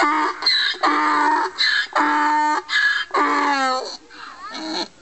啊啊啊啊！啊